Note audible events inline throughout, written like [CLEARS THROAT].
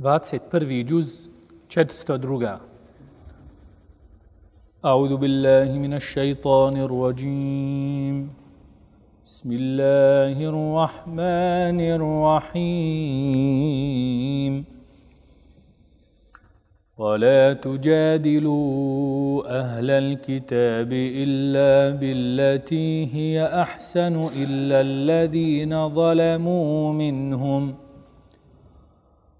21. جزء 402 أعوذ بالله من الشيطان الرجيم بسم الله الرحمن الرحيم ولا تجادلوا أهل الكتاب إلا بالتي هي أحسن إلا الذين ظلموا منهم ۖ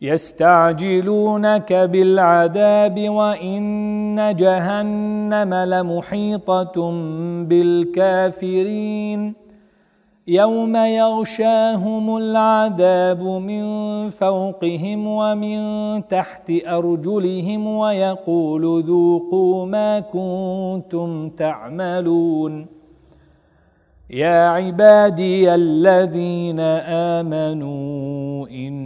يستعجلونك بالعذاب وإن جهنم لمحيطة بالكافرين. يوم يغشاهم العذاب من فوقهم ومن تحت أرجلهم ويقول ذوقوا ما كنتم تعملون. يا عبادي الذين آمنوا إن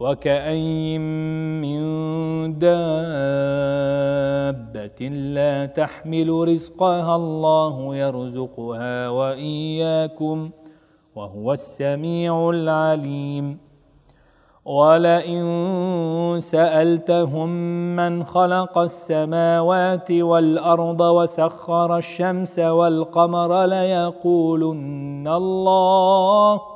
وكأي من دابة لا تحمل رزقها الله يرزقها وإياكم وهو السميع العليم. ولئن سألتهم من خلق السماوات والأرض وسخر الشمس والقمر ليقولن الله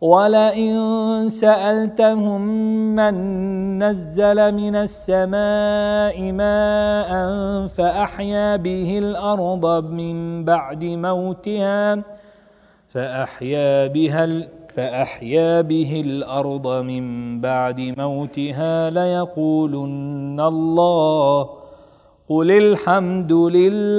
ولئن سالتهم من نزل من السماء ماء فاحيا به الأرض من بعد موتها فاحيا بها فاحيا به الأرض من بعد موتها ليقولن الله قل الحمد لله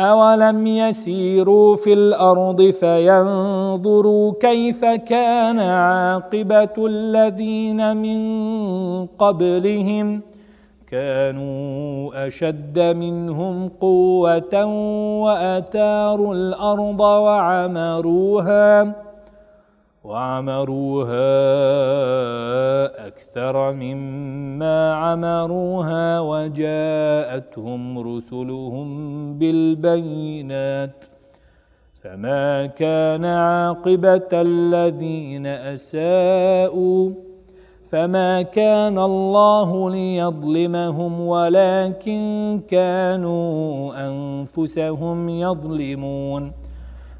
أولم يسيروا في الأرض فينظروا كيف كان عاقبة الذين من قبلهم كانوا أشد منهم قوة وأتاروا الأرض وعمروها وعمروها أكثر مما عمروها وجاءتهم رسلهم بالبينات فما كان عاقبة الذين أساءوا فما كان الله ليظلمهم ولكن كانوا أنفسهم يظلمون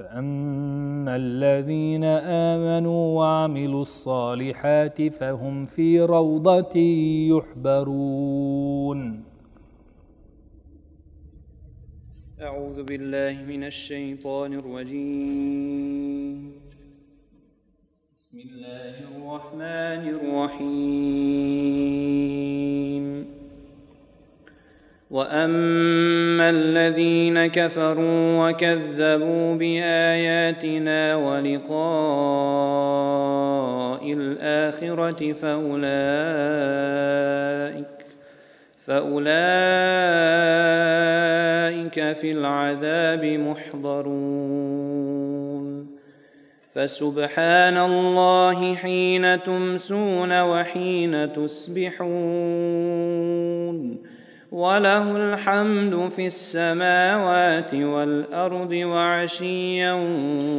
فأما الذين آمنوا وعملوا الصالحات فهم في روضة يحبرون. أعوذ بالله من الشيطان الرجيم. بسم الله الرحمن الرحيم. وأما الذين كفروا وكذبوا بآياتنا ولقاء الآخرة فأولئك فأولئك في العذاب محضرون. فسبحان الله حين تمسون وحين تصبحون. وله الحمد في السماوات والأرض وعشيا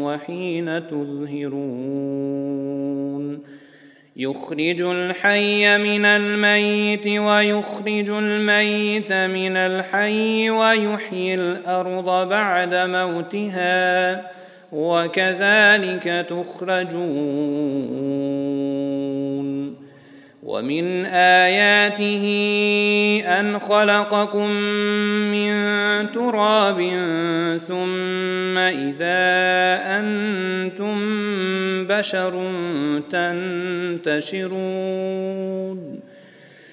وحين تظهرون. يخرج الحي من الميت ويخرج الميت من الحي ويحيي الأرض بعد موتها وكذلك تخرجون. ومن اياته ان خلقكم من تراب ثم اذا أنتم بشر تنتشرون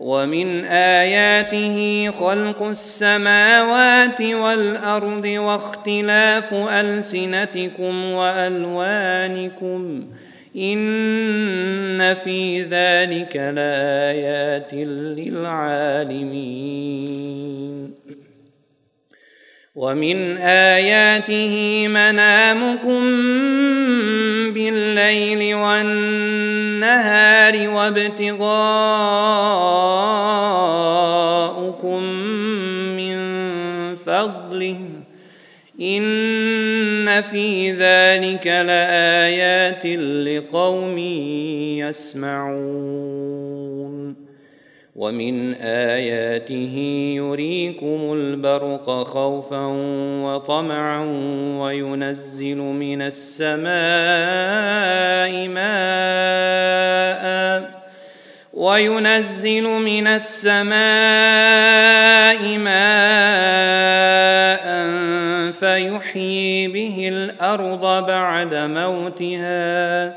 ومن آياته خلق السماوات والأرض واختلاف ألسنتكم وألوانكم إن في ذلك لآيات للعالمين. ومن آياته منامكم بالليل والنهار وابتغاءكم من فضله. إن في ذلك لآيات لقوم يسمعون. ومن آياته يريكم البرق خوفا وطمعا وينزل من السماء ماء وينزل من السماء ماء فيحيي به الأرض بعد موتها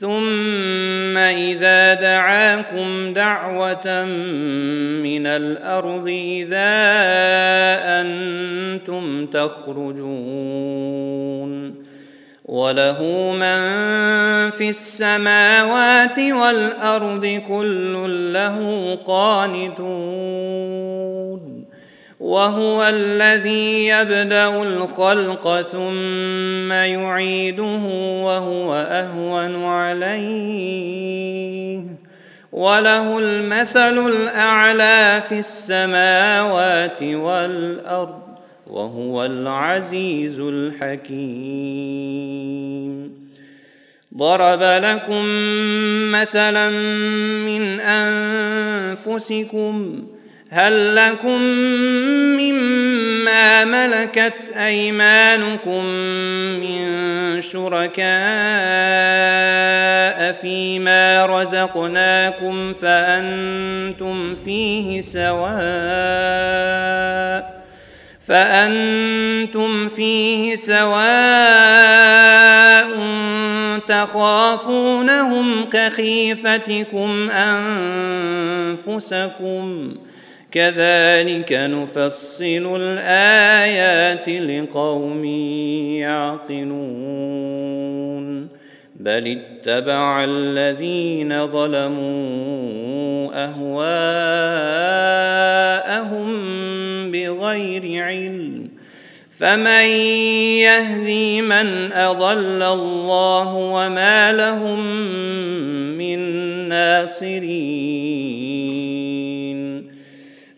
ثم إذا دعاكم دعوة من الأرض إذا أنتم تخرجون وله من في السماوات والأرض كل له قانتون وهو الذي يبدأ الخلق ثم يعيده وهو أهون عليه. وله المثل الأعلى في السماوات والأرض وهو العزيز الحكيم. ضرب لكم مثلا من أنفسكم هل لكم مما ملكت أيمانكم من شركاء فيما رزقناكم فأنتم فيه سواء فأنتم فيه سواء تخافونهم كخيفتكم أنفسكم كذلك نفصل الآيات لقوم يعقلون. بل اتبع الذين ظلموا أهواءهم بغير علم. فمن يهدي من أضل الله وما لهم من ناصرين.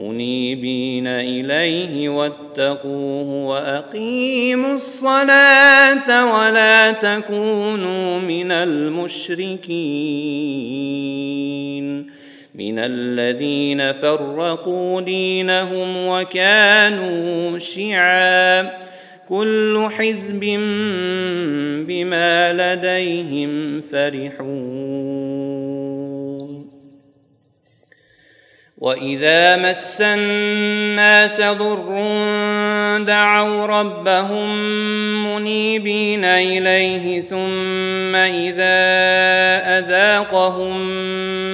منيبين إليه واتقوه وأقيموا الصلاة ولا تكونوا من المشركين من الذين فرقوا دينهم وكانوا شيعا كل حزب بما لديهم فرحون واذا مس الناس ضر دعوا ربهم منيبين اليه ثم اذا اذاقهم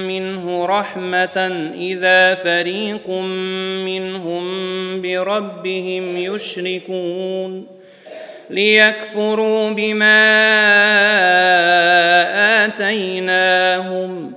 منه رحمه اذا فريق منهم بربهم يشركون ليكفروا بما اتيناهم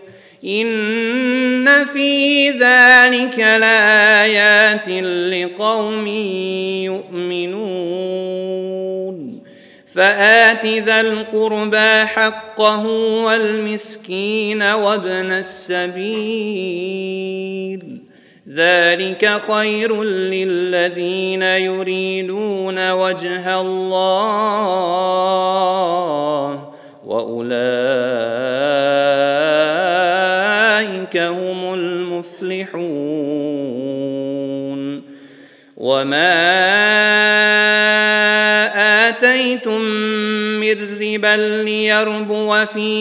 ان في ذلك لايات لقوم يؤمنون فات ذا القربى حقه والمسكين وابن السبيل ذلك خير للذين يريدون وجه الله واولئك هم المفلحون. وما آتيتم من ربا ليربو في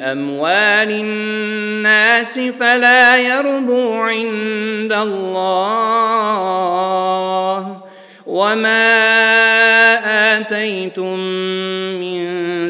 أموال الناس فلا يربو عند الله. وما آتيتم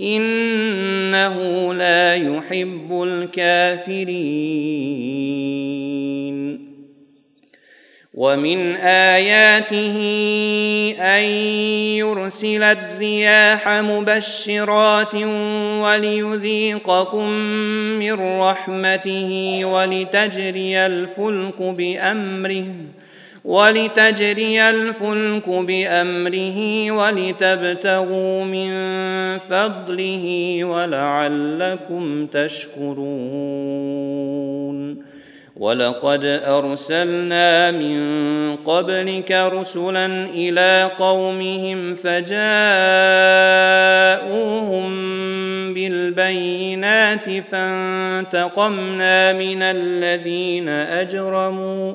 إنه لا يحب الكافرين. ومن آياته أن يرسل الرياح مبشرات وليذيقكم من رحمته ولتجري الفلك بأمره. ولتجري الفلك بأمره ولتبتغوا من فضله ولعلكم تشكرون. ولقد أرسلنا من قبلك رسلا إلى قومهم فجاءوهم بالبينات فانتقمنا من الذين أجرموا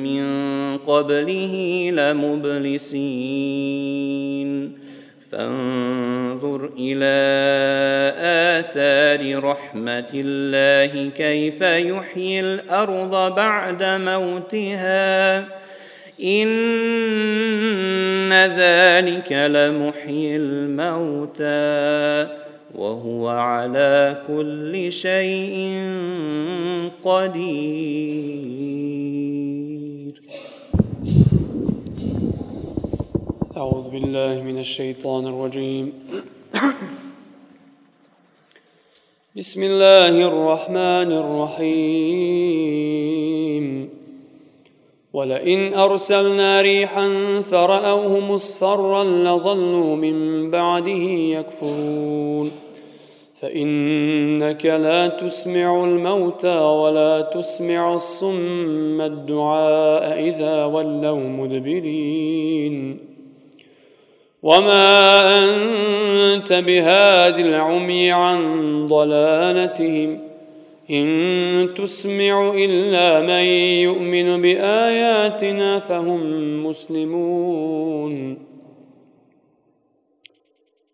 قبله لمبلسين. فانظر إلى آثار رحمة الله كيف يحيي الأرض بعد موتها. إن ذلك لمحيي الموتى وهو على كل شيء قدير. أعوذ بالله من الشيطان الرجيم. بسم الله الرحمن الرحيم. ولئن أرسلنا ريحا فرأوه مصفرا لظلوا من بعده يكفرون. فإنك لا تسمع الموتى ولا تسمع الصم الدعاء إذا ولوا مدبرين. وما انت بهاد العمي عن ضلالتهم ان تسمع الا من يؤمن باياتنا فهم مسلمون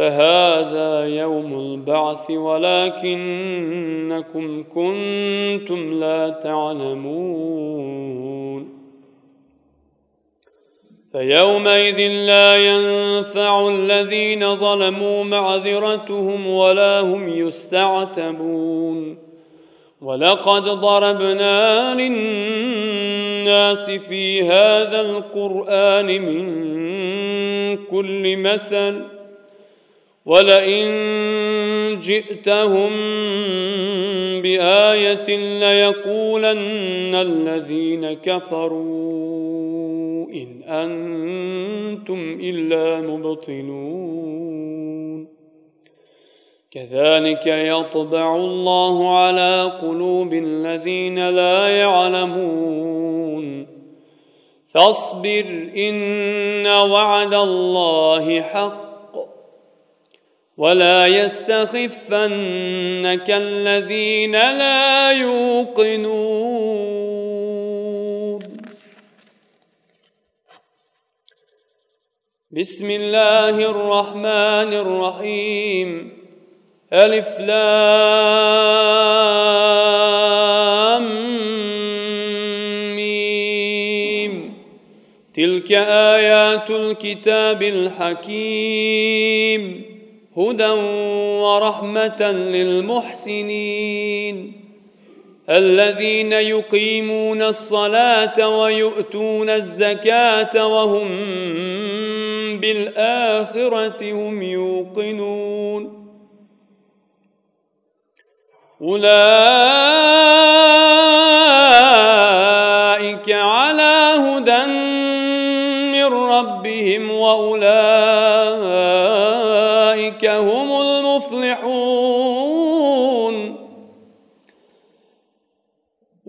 فهذا يوم البعث ولكنكم كنتم لا تعلمون. فيومئذ لا ينفع الذين ظلموا معذرتهم ولا هم يستعتبون. ولقد ضربنا للناس في هذا القرآن من كل مثل ولئن جئتهم بايه ليقولن الذين كفروا ان أنتم الا مبطلون كذلك يطبع الله على قلوب الذين لا يعلمون فاصبر ان وعد الله حق ولا يستخفنك الذين لا يوقنون. بسم الله الرحمن الرحيم. ألف لام ميم. تلك آيات الكتاب الحكيم. هدى ورحمة للمحسنين. الذين يقيمون الصلاة ويؤتون الزكاة وهم بالآخرة هم يوقنون. أولئك على هدى من ربهم وأولئك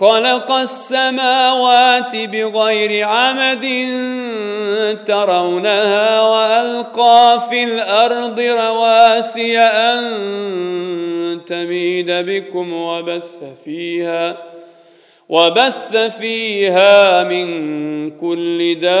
خلق السماوات بغير عمد ترونها وألقى في الأرض رواسي أن تميد بكم وبث فيها وبث فيها من كل دابة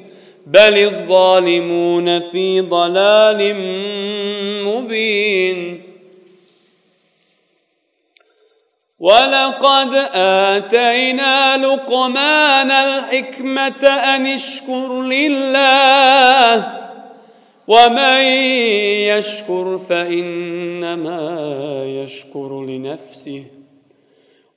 بل الظالمون في ضلال مبين ولقد اتينا لقمان الحكمه ان اشكر لله ومن يشكر فانما يشكر لنفسه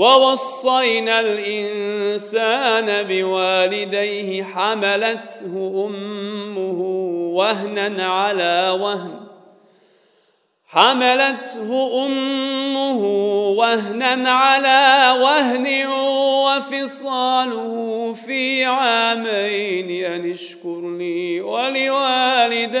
ووصينا الإنسان بوالديه حملته أمه وهنا على وهن. حملته أمه وهنا على وهن وفصاله في عامين أن اشكر لي ولوالديك.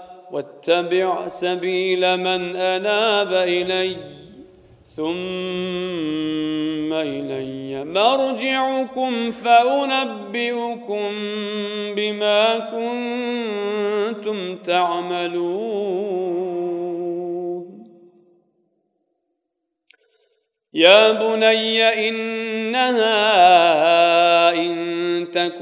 واتبع سبيل من أناب إلي ثم إلي مرجعكم فأنبئكم بما كنتم تعملون. يا بني إنها إن تك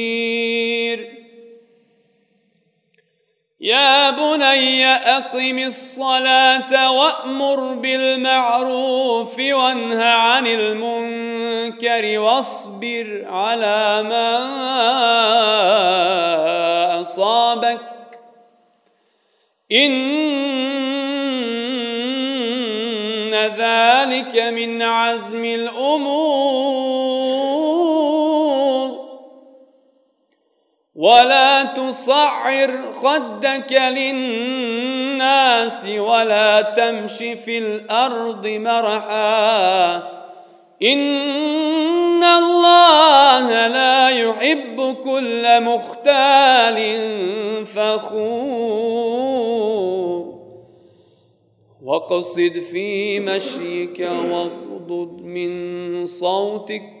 يا بني أقم الصلاة وأمر بالمعروف وانه عن المنكر واصبر على ما أصابك. إن ذلك من عزم الأمور. ولا تصعر خدك للناس ولا تمش في الأرض مرحا. إن الله لا يحب كل مختال فخور. واقصد في مشيك واغضض من صوتك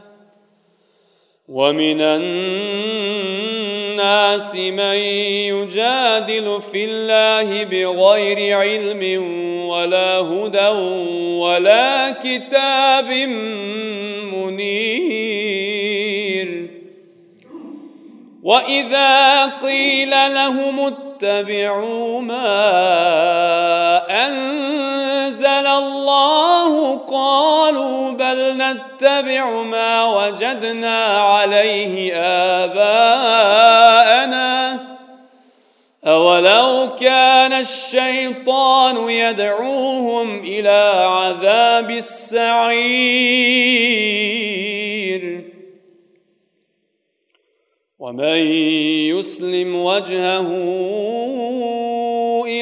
ومن الناس من يجادل في الله بغير علم ولا هدى ولا كتاب منير. وإذا قيل لهم اتبعوا ما أنزل الله قالوا بل نتبع ما وجدنا عليه آباءنا. أولو كان الشيطان يدعوهم إلى عذاب السعير. ومن يسلم وجهه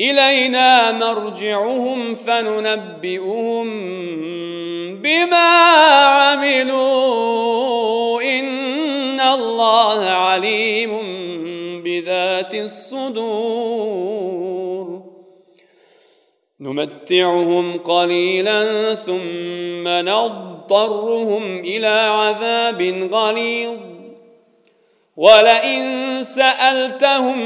إلينا مرجعهم فننبئهم بما عملوا. إن الله عليم بذات الصدور. نمتعهم قليلا ثم نضطرهم إلى عذاب غليظ. ولئن سألتهم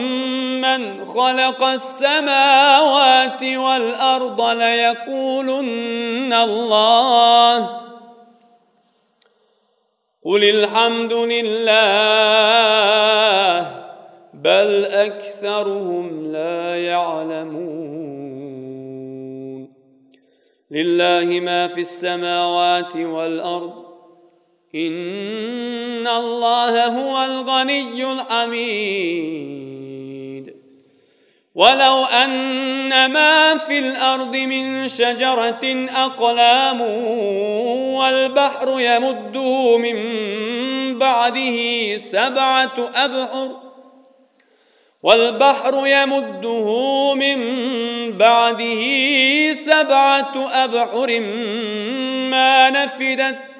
من خلق السماوات والأرض ليقولن الله. قل الحمد لله بل أكثرهم لا يعلمون. لله ما في السماوات والأرض ان الله هو الغني الحميد. ولو ان ما في الأرض من شجره اقلام والبحر يمده من بعده سبعه ابحر والبحر يمده من بعده سبعه ابحر ما نفدت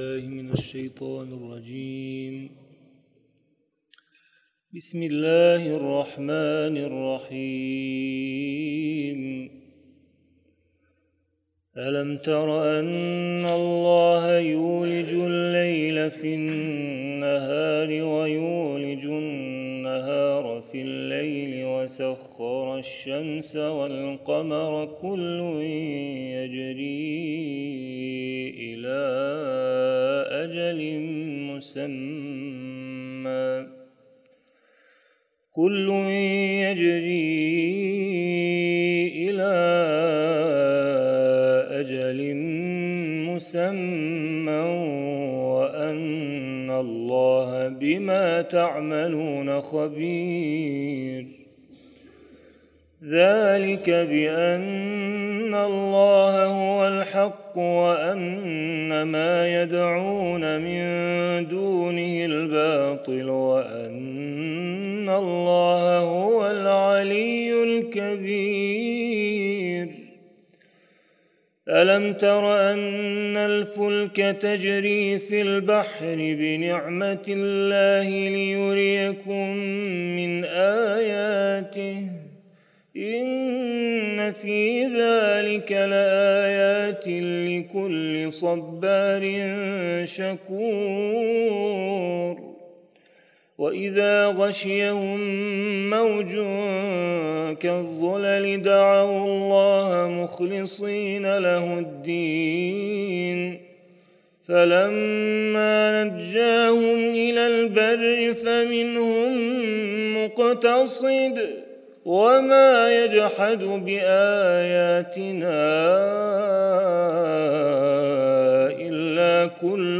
بالله من الشيطان الرجيم. بسم الله الرحمن الرحيم. ألم تر أن الله يولج الليل في النهار ويولج النهار في الليل وسخر الشمس والقمر كل يجري إلى أجل مسمى. كل يجري إلى أجل مسمى. الله بما تعملون خبير. ذلك بأن الله هو الحق وأن ما يدعون من دونه الباطل وأن الله هو العلي الكبير. ألم تر أن الفلك تجري في البحر بنعمة الله ليريكم من آياته؟ إن في ذلك لآيات لكل صبار شكور. وإذا غشيهم موج كالظلل دعوا الله مخلصين له الدين فلما نجاهم إلى البر فمنهم مقتصد وما يجحد باياتنا الا كل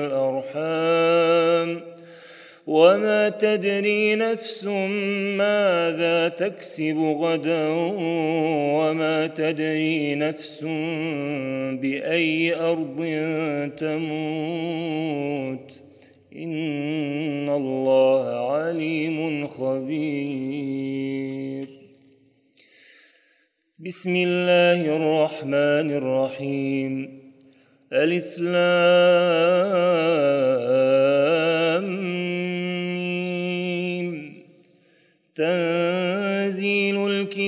تدري نفس ماذا تكسب غدا وما تدري نفس بأي أرض تموت. إن الله عليم خبير. بسم الله الرحمن الرحيم. ألف لام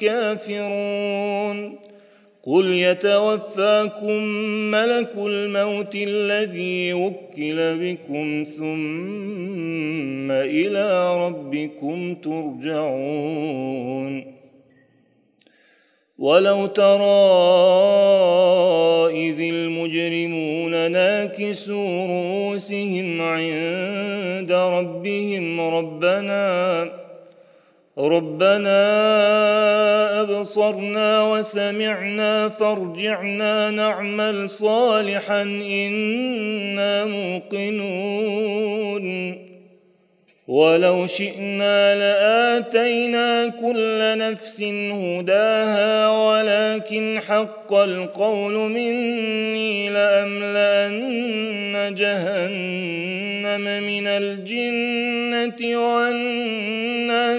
كافرون قل يتوفاكم ملك الموت الذي وكل بكم ثم إلى ربكم ترجعون. ولو ترى إذ المجرمون ناكسوا رؤوسهم عند ربهم ربنا ربنا أبصرنا وسمعنا فارجعنا نعمل صالحا إنا موقنون. ولو شئنا لآتينا كل نفس هداها ولكن حق القول مني لأملأن جهنم من الجنة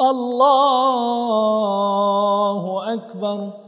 الله أكبر.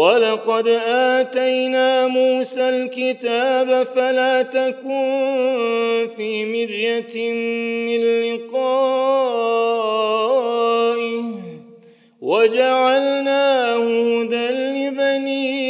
ولقد آتينا موسى الكتاب فلا تكن في مرية من لقائه وجعلناه هدى لبني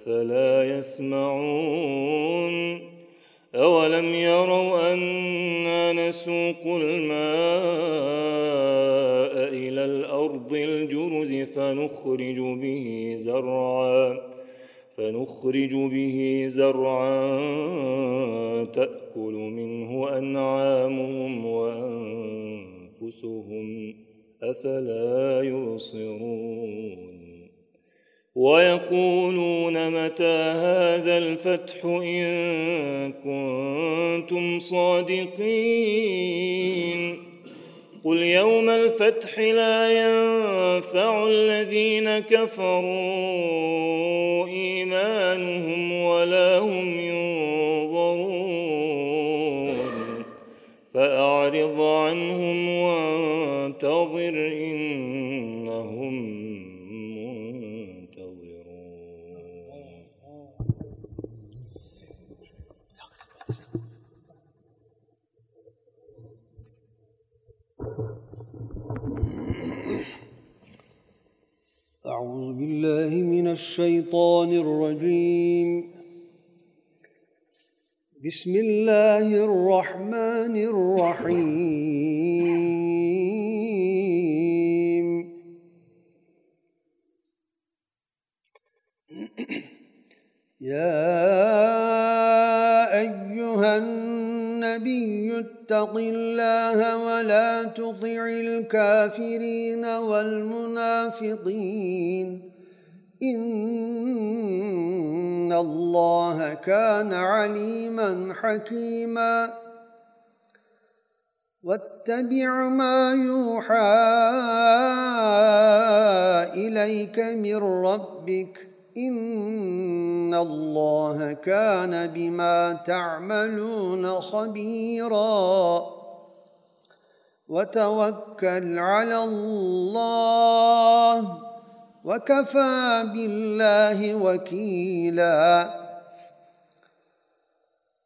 أفلا يسمعون أولم يروا أنا نسوق الماء إلى الأرض الجرز فنخرج به زرعا فنخرج به زرعا تأكل منه أنعامهم وأنفسهم. أفلا يبصرون ويقولون متى هذا الفتح إن كنتم صادقين؟ قل يوم الفتح لا ينفع الذين كفروا إيمانهم ولا هم ينظرون. فأعرض عنهم وانتظر انهم بالله من الشيطان الرجيم. بسم الله الرحمن الرحيم. يا أيها النبي اتق الله ولا تطع الكافرين والمنافقين. إن الله كان عليما حكيما واتبع ما يوحى اليك من ربك ان الله كان بما تعملون خبيرا وتوكل على الله وكفى بالله وكيلا.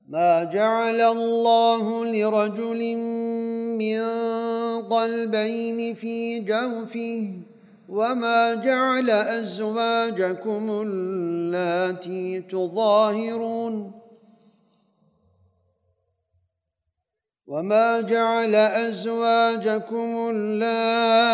ما جعل الله لرجل من قلبين في جوفه وما جعل أزواجكم اللاتي تظاهرون. وما جعل أزواجكم اللائي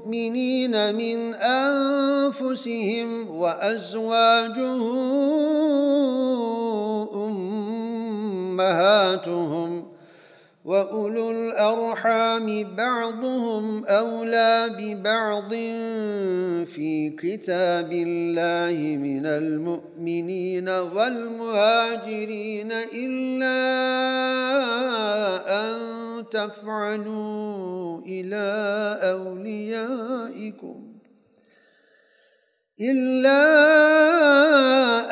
المؤمنين من أنفسهم وأزواجه أمهاتهم وأولو الأرحام بعضهم أولى ببعض في كتاب الله من المؤمنين والمهاجرين إلا أن تفعلوا إلى أوليائكم إلا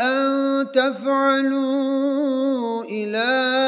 أن تفعلوا إلى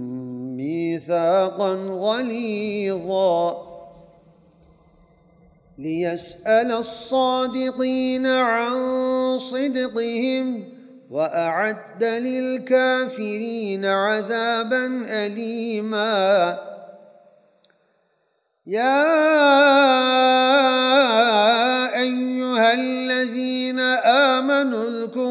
ميثاقا غليظا. ليسأل الصادقين عن صدقهم وأعد للكافرين عذابا أليما. يا أيها الذين آمنوا اذكروا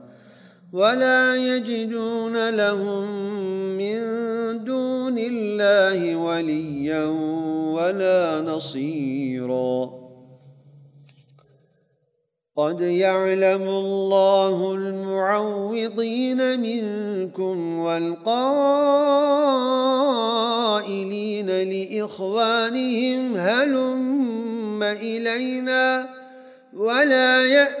ولا يجدون لهم من دون الله وليا ولا نصيرا. قد يعلم الله المعوضين منكم والقائلين لإخوانهم هلم إلينا ولا يأتون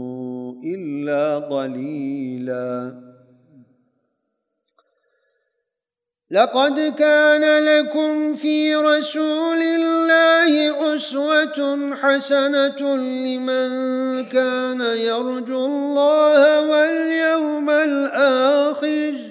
إلا قليلا لقد كان لكم في رسول الله أسوة حسنة لمن كان يرجو الله واليوم الآخر.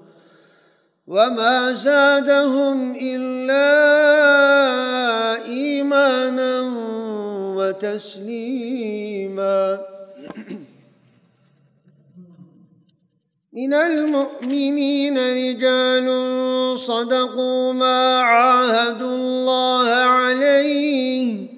وما زادهم إلا إيمانا وتسليما [CLEARS THROAT] من المؤمنين رجال صدقوا ما عاهدوا الله عليه